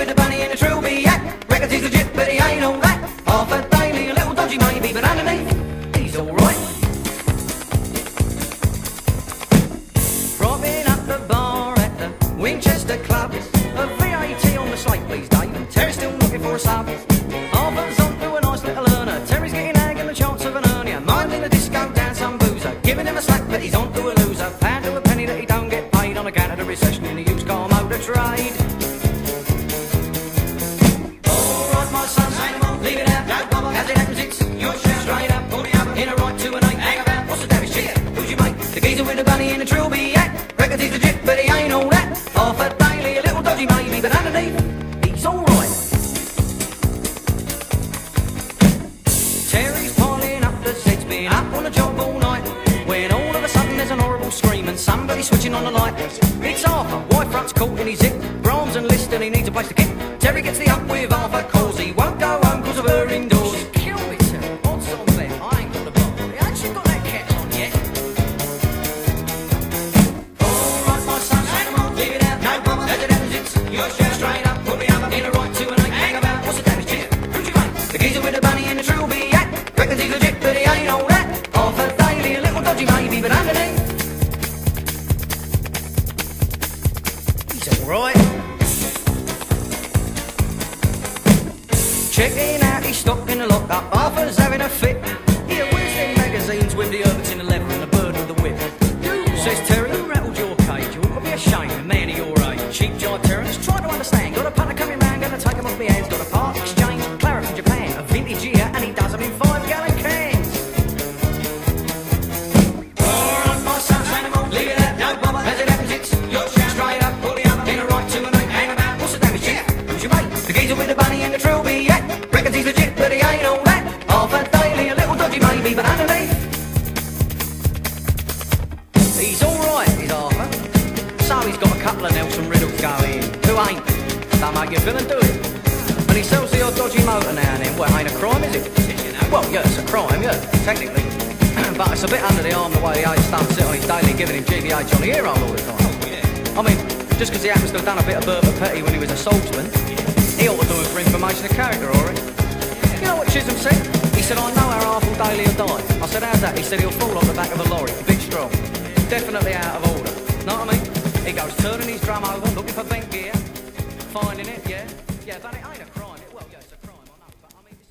with the bunny and the Truby act. Reckons he's legit, but he ain't all that. Arthur Daley, a little dodgy might be, but underneath, he's alright. Propping up the bar at the Winchester Club. A VAT on the slate please, Dave, and Terry's still looking for a sub. Arthur's on through a nice little earner. Terry's getting angry and the chance of an earner. Minding the disco down some boozer. Giving him a slap, but he's on to a loser. Pound to a penny that he don't get paid on account of the recession in the used out a trade. be. Reckons he's legit, but he ain't all that. A little dodgy maybe, but underneath, he's alright. Terry's pulling up the sets, been up on a job all night. When all of a sudden there's an horrible scream and somebody's switching on the light. It's Arthur, white front's caught in his zip. Brahms and and he needs a place to kick. Terry gets the up with Arthur. Bunny and the. Reckons he's legit, but he ain't a little dodgy but underneath. He's alright. Checking out his stock in the lockup. Arthur's having a fit. Here, where's them magazines the herbs in the and the bird with the whip? Says Terry, who rattled your cage? You be ashamed, a man of your age. Cheap jive Terrence, try to understand. Got a punter coming round, gonna take him off my hands. Got a part exchange, He's alright, he's Arthur. So he's got a couple of Nelson Riddles going. Who ain't? Don't make you feel and do it. And he sells the odd dodgy motor now and then. Well, ain't a crime, is it? Well, yeah, it's a crime, yeah, technically. but it's a bit under the arm the way the eight stumps sit on his daily giving him GBH on the ear all the time. I mean, just because he happens to have done a bit of Bertha Petty when he was a swordsman, he ought to do it for information of character, alright? You know what Chisholm said? He said, I know how Arthur Daley will die. I said, how's that? He said, he'll fall off the back of a lorry, a bit strong. Definitely out of order. Know what I mean? He goes turning his drum over, looking for bent gear, finding it, yeah? Yeah, but it ain't